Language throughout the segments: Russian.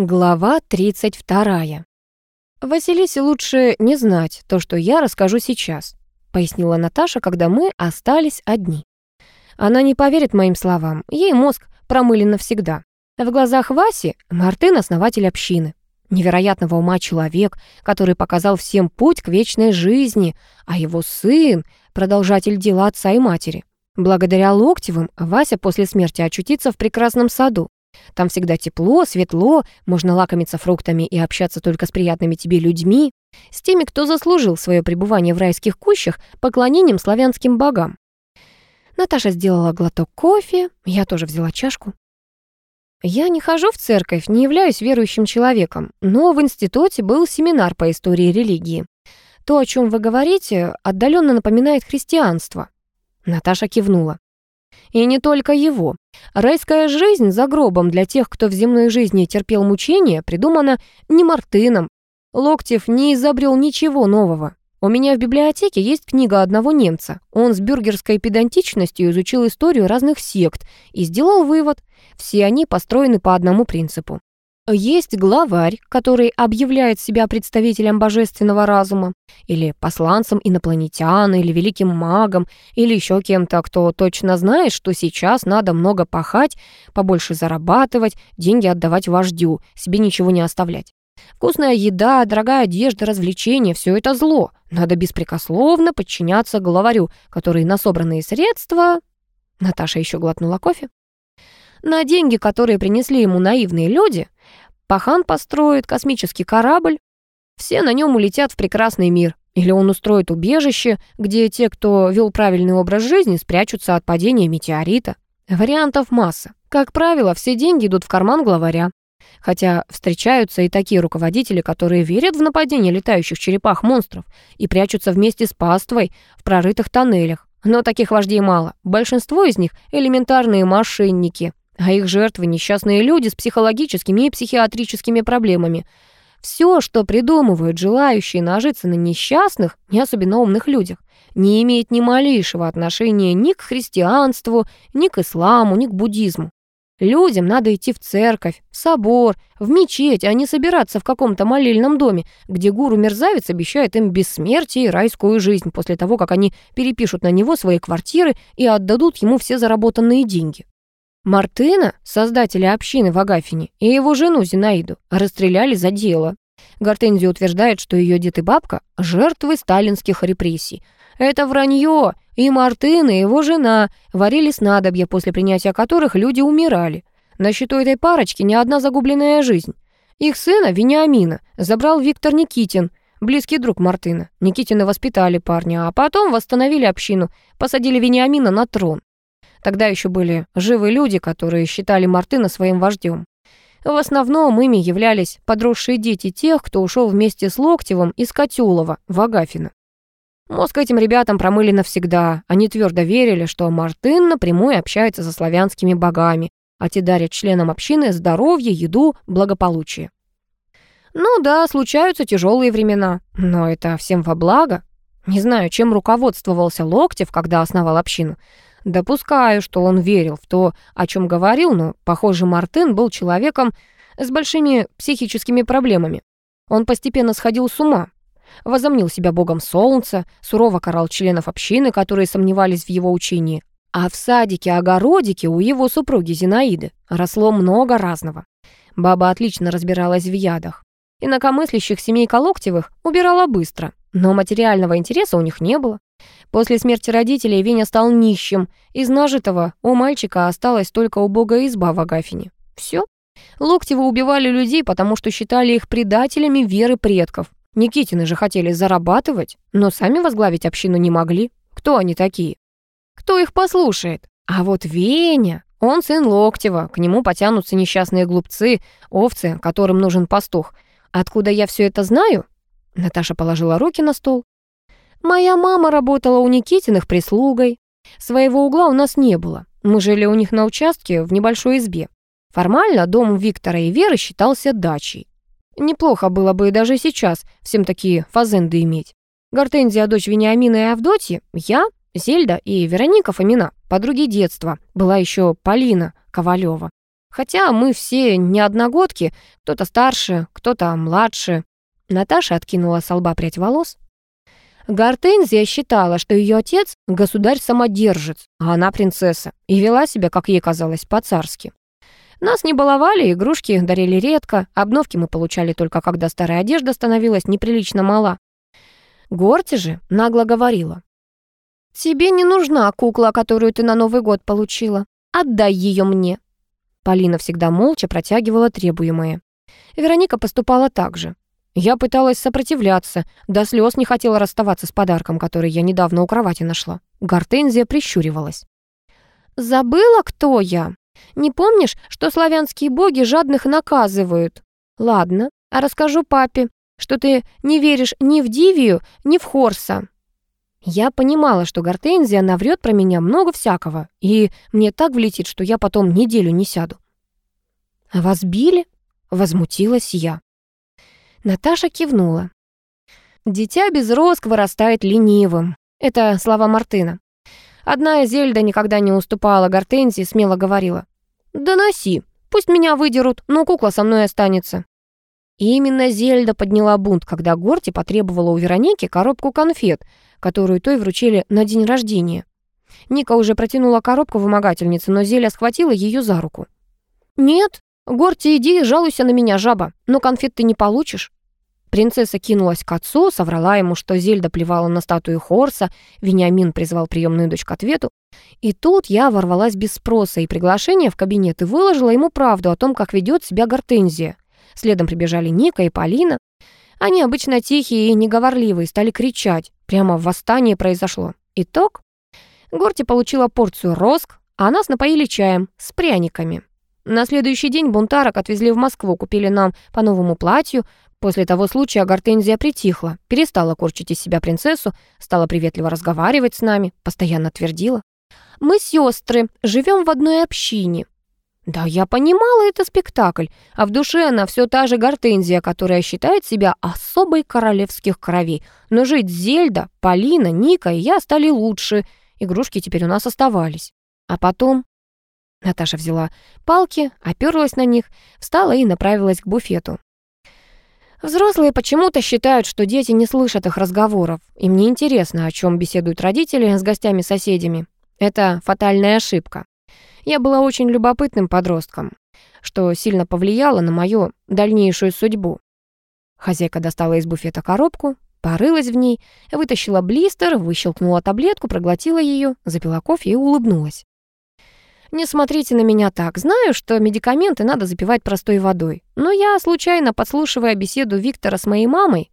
Глава 32. «Василисе лучше не знать то, что я расскажу сейчас», пояснила Наташа, когда мы остались одни. Она не поверит моим словам, ей мозг промылен навсегда. В глазах Васи Мартын — основатель общины. Невероятного ума человек, который показал всем путь к вечной жизни, а его сын — продолжатель дела отца и матери. Благодаря Локтевым Вася после смерти очутится в прекрасном саду. Там всегда тепло, светло, можно лакомиться фруктами и общаться только с приятными тебе людьми, с теми, кто заслужил свое пребывание в райских кущах поклонением славянским богам. Наташа сделала глоток кофе, я тоже взяла чашку. Я не хожу в церковь, не являюсь верующим человеком, но в институте был семинар по истории религии. То, о чем вы говорите, отдаленно напоминает христианство. Наташа кивнула. И не только его. Райская жизнь за гробом для тех, кто в земной жизни терпел мучения, придумана не Мартыном. Локтев не изобрел ничего нового. У меня в библиотеке есть книга одного немца. Он с бюргерской педантичностью изучил историю разных сект и сделал вывод. Все они построены по одному принципу. Есть главарь, который объявляет себя представителем божественного разума, или посланцем инопланетян, или великим магом, или еще кем-то, кто точно знает, что сейчас надо много пахать, побольше зарабатывать, деньги отдавать вождю, себе ничего не оставлять. Вкусная еда, дорогая одежда, развлечения — все это зло. Надо беспрекословно подчиняться главарю, который на собранные средства... Наташа еще глотнула кофе. На деньги, которые принесли ему наивные люди, Пахан построит космический корабль, все на нем улетят в прекрасный мир. Или он устроит убежище, где те, кто вел правильный образ жизни, спрячутся от падения метеорита. Вариантов масса. Как правило, все деньги идут в карман главаря. Хотя встречаются и такие руководители, которые верят в нападение летающих черепах-монстров и прячутся вместе с паствой в прорытых тоннелях. Но таких вождей мало. Большинство из них — элементарные мошенники, а их жертвы — несчастные люди с психологическими и психиатрическими проблемами. Все, что придумывают желающие нажиться на несчастных, не особенно умных людях, не имеет ни малейшего отношения ни к христианству, ни к исламу, ни к буддизму. Людям надо идти в церковь, в собор, в мечеть, а не собираться в каком-то молельном доме, где гуру-мерзавец обещает им бессмертие и райскую жизнь после того, как они перепишут на него свои квартиры и отдадут ему все заработанные деньги. Мартына, создателя общины в Агафине, и его жену Зинаиду расстреляли за дело. Гортензия утверждает, что ее дед и бабка – жертвы сталинских репрессий. Это вранье, и Мартын, и его жена варили снадобья, после принятия которых люди умирали. На счету этой парочки не одна загубленная жизнь. Их сына, Вениамина, забрал Виктор Никитин, близкий друг Мартына. Никитины воспитали парня, а потом восстановили общину, посадили Вениамина на трон. Тогда еще были живы люди, которые считали Мартына своим вождем. В основном ими являлись подросшие дети тех, кто ушел вместе с Локтевым из Котелова в Агафино. Мозг этим ребятам промыли навсегда. Они твердо верили, что Мартын напрямую общается со славянскими богами, а те дарят членам общины здоровье, еду, благополучие. Ну да, случаются тяжелые времена, но это всем во благо. Не знаю, чем руководствовался Локтев, когда основал общину, Допускаю, что он верил в то, о чем говорил, но, похоже, Мартын был человеком с большими психическими проблемами. Он постепенно сходил с ума, возомнил себя богом солнца, сурово карал членов общины, которые сомневались в его учении. А в садике-огородике у его супруги Зинаиды росло много разного. Баба отлично разбиралась в ядах. Инакомыслящих семей Колоктевых убирала быстро, но материального интереса у них не было. После смерти родителей Веня стал нищим. Из нажитого у мальчика осталась только убогая изба в Агафине. Все. Локтевы убивали людей, потому что считали их предателями веры предков. Никитины же хотели зарабатывать, но сами возглавить общину не могли. Кто они такие? Кто их послушает? А вот Веня, он сын Локтева, к нему потянутся несчастные глупцы, овцы, которым нужен пастух. Откуда я все это знаю? Наташа положила руки на стол. Моя мама работала у Никитиных прислугой. Своего угла у нас не было. Мы жили у них на участке в небольшой избе. Формально дом Виктора и Веры считался дачей. Неплохо было бы даже сейчас всем такие фазенды иметь. Гортензия, дочь Вениамина и Авдотьи, я, Зельда и Вероника Фомина, подруги детства. Была еще Полина Ковалева. Хотя мы все не одногодки, кто-то старше, кто-то младше. Наташа откинула с лба прядь волос. Гортензия считала, что ее отец — государь-самодержец, а она принцесса, и вела себя, как ей казалось, по-царски. Нас не баловали, игрушки дарили редко, обновки мы получали только когда старая одежда становилась неприлично мала. Горти же нагло говорила. «Тебе не нужна кукла, которую ты на Новый год получила. Отдай ее мне». Полина всегда молча протягивала требуемое. Вероника поступала так же. Я пыталась сопротивляться, до слез не хотела расставаться с подарком, который я недавно у кровати нашла. Гортензия прищуривалась. «Забыла, кто я? Не помнишь, что славянские боги жадных наказывают? Ладно, а расскажу папе, что ты не веришь ни в Дивию, ни в Хорса». Я понимала, что Гортензия наврет про меня много всякого, и мне так влетит, что я потом неделю не сяду. «А вас били?» — возмутилась я. Наташа кивнула. «Дитя без роск вырастает ленивым». Это слова Мартына. Одна Зельда никогда не уступала Гортензии, смело говорила. «Да носи, пусть меня выдерут, но кукла со мной останется». И именно Зельда подняла бунт, когда Горти потребовала у Вероники коробку конфет, которую той вручили на день рождения. Ника уже протянула коробку вымогательнице, но Зеля схватила ее за руку. «Нет, Горти, иди, жалуйся на меня, жаба, но конфет ты не получишь». Принцесса кинулась к отцу, соврала ему, что Зельда плевала на статую Хорса, Вениамин призвал приемную дочь к ответу. И тут я ворвалась без спроса и приглашения в кабинет и выложила ему правду о том, как ведет себя Гортензия. Следом прибежали Ника и Полина. Они обычно тихие и неговорливые, стали кричать. Прямо восстание произошло. Итог. Горти получила порцию роск, а нас напоили чаем с пряниками. На следующий день бунтарок отвезли в Москву, купили нам по новому платью. После того случая Гортензия притихла, перестала корчить из себя принцессу, стала приветливо разговаривать с нами, постоянно твердила. «Мы сестры, живем в одной общине». Да, я понимала, это спектакль, а в душе она все та же Гортензия, которая считает себя особой королевских кровей. Но жить Зельда, Полина, Ника и я стали лучше, игрушки теперь у нас оставались. А потом Наташа взяла палки, оперлась на них, встала и направилась к буфету. Взрослые почему-то считают, что дети не слышат их разговоров. Им не интересно, о чем беседуют родители с гостями-соседями. Это фатальная ошибка. Я была очень любопытным подростком, что сильно повлияло на мою дальнейшую судьбу. Хозяйка достала из буфета коробку, порылась в ней, вытащила блистер, выщелкнула таблетку, проглотила ее, запила кофе и улыбнулась. Не смотрите на меня так. Знаю, что медикаменты надо запивать простой водой. Но я, случайно подслушивая беседу Виктора с моей мамой,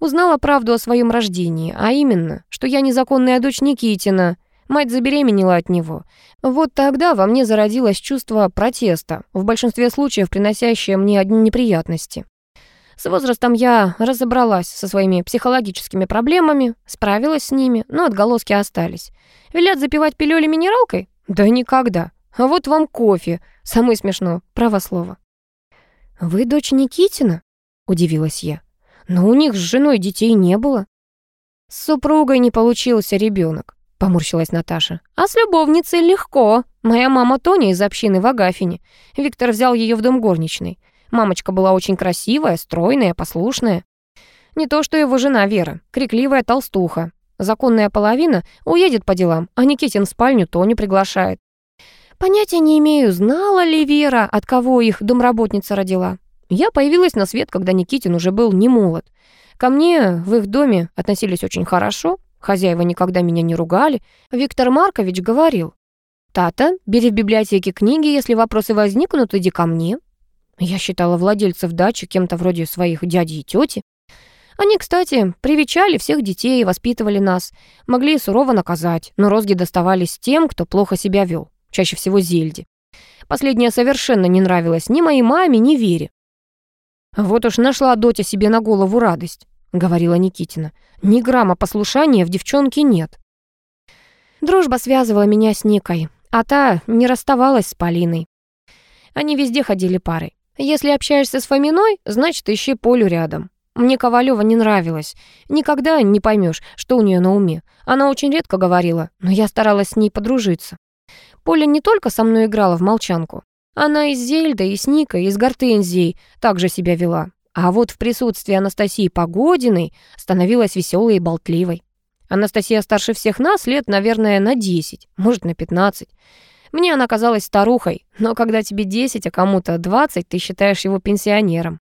узнала правду о своем рождении, а именно, что я незаконная дочь Никитина. Мать забеременела от него. Вот тогда во мне зародилось чувство протеста, в большинстве случаев приносящее мне одни неприятности. С возрастом я разобралась со своими психологическими проблемами, справилась с ними, но отголоски остались. Велят запивать пилюли минералкой? Да никогда. А вот вам кофе. Самое смешно, право слово. Вы дочь Никитина? Удивилась я. Но у них с женой детей не было. С супругой не получился ребенок, поморщилась Наташа. А с любовницей легко. Моя мама Тоня из общины в Агафине. Виктор взял ее в дом горничной. Мамочка была очень красивая, стройная, послушная. Не то что его жена Вера, крикливая толстуха. Законная половина уедет по делам, а Никитин в спальню Тоню приглашает. Понятия не имею, знала ли Вера, от кого их домработница родила. Я появилась на свет, когда Никитин уже был не молод. Ко мне в их доме относились очень хорошо, хозяева никогда меня не ругали. Виктор Маркович говорил, «Тата, бери в библиотеке книги, если вопросы возникнут, иди ко мне». Я считала владельцев дачи кем-то вроде своих дяди и тети. Они, кстати, привечали всех детей, воспитывали нас, могли сурово наказать, но розги доставались тем, кто плохо себя вел, чаще всего Зельде. Последняя совершенно не нравилась ни моей маме, ни Вере. «Вот уж нашла Дотя себе на голову радость», — говорила Никитина. «Ни грамма послушания в девчонке нет». Дружба связывала меня с Никой, а та не расставалась с Полиной. Они везде ходили парой. Если общаешься с Фоминой, значит, ищи Полю рядом. Мне Ковалева не нравилась. Никогда не поймешь, что у нее на уме. Она очень редко говорила, но я старалась с ней подружиться. Поля не только со мной играла в молчанку. Она и с Зельдой, и с Никой, и с Гортензией также себя вела. А вот в присутствии Анастасии Погодиной становилась веселой и болтливой. Анастасия старше всех нас лет, наверное, на 10, может, на 15. Мне она казалась старухой, но когда тебе 10, а кому-то 20, ты считаешь его пенсионером.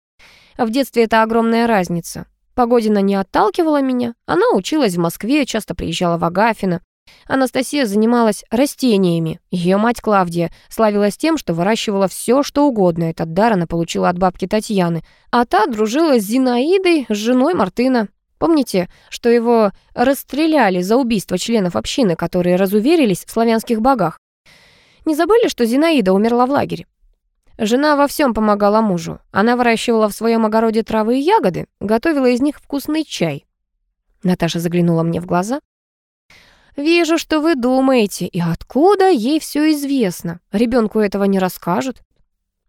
А в детстве это огромная разница. Погодина не отталкивала меня. Она училась в Москве, часто приезжала в Агафино. Анастасия занималась растениями. Ее мать Клавдия славилась тем, что выращивала все, что угодно. Этот дар она получила от бабки Татьяны. А та дружила с Зинаидой, с женой Мартына. Помните, что его расстреляли за убийство членов общины, которые разуверились в славянских богах? Не забыли, что Зинаида умерла в лагере? Жена во всем помогала мужу. Она выращивала в своем огороде травы и ягоды, готовила из них вкусный чай. Наташа заглянула мне в глаза. «Вижу, что вы думаете, и откуда ей все известно? Ребенку этого не расскажут?»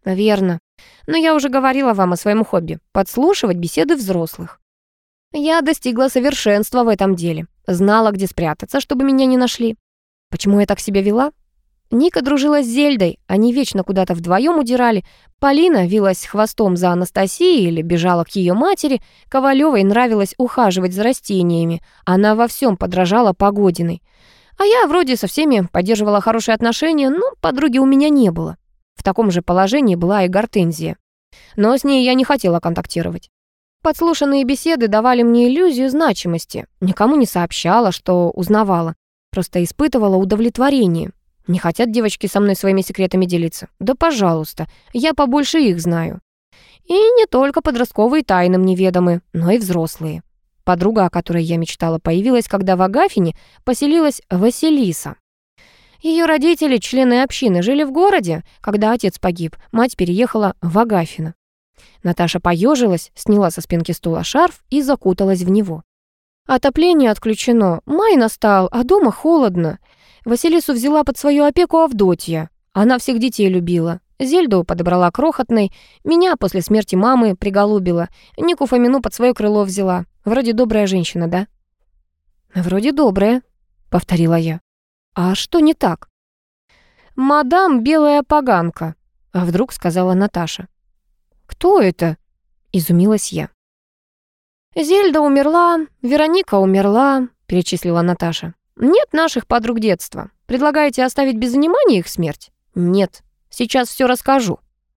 «Верно. Но я уже говорила вам о своем хобби — подслушивать беседы взрослых. Я достигла совершенства в этом деле. Знала, где спрятаться, чтобы меня не нашли. Почему я так себя вела? Ника дружила с Зельдой, они вечно куда-то вдвоем удирали. Полина вилась хвостом за Анастасией или бежала к ее матери. Ковалевой нравилось ухаживать за растениями. Она во всем подражала Погодиной. А я вроде со всеми поддерживала хорошие отношения, но подруги у меня не было. В таком же положении была и Гортензия. Но с ней я не хотела контактировать. Подслушанные беседы давали мне иллюзию значимости. Никому не сообщала, что узнавала. Просто испытывала удовлетворение. Не хотят девочки со мной своими секретами делиться? Да пожалуйста, я побольше их знаю. И не только подростковые тайны мне ведомы, но и взрослые. Подруга, о которой я мечтала, появилась, когда в Агафине поселилась Василиса. Ее родители, члены общины, жили в городе. Когда отец погиб, мать переехала в Агафино. Наташа поежилась, сняла со спинки стула шарф и закуталась в него. Отопление отключено, май настал, а дома холодно. Василису взяла под свою опеку Авдотья. Она всех детей любила. Зельду подобрала крохотной, меня после смерти мамы приголубила, Нику Фомину под свое крыло взяла. Вроде добрая женщина, да? «Вроде добрая», — повторила я. «А что не так?» «Мадам белая поганка», — а вдруг сказала Наташа. «Кто это?» — изумилась я. «Зельда умерла, Вероника умерла», — перечислила Наташа. Нет наших подруг детства. Предлагаете оставить без внимания их смерть? Нет. Сейчас все расскажу.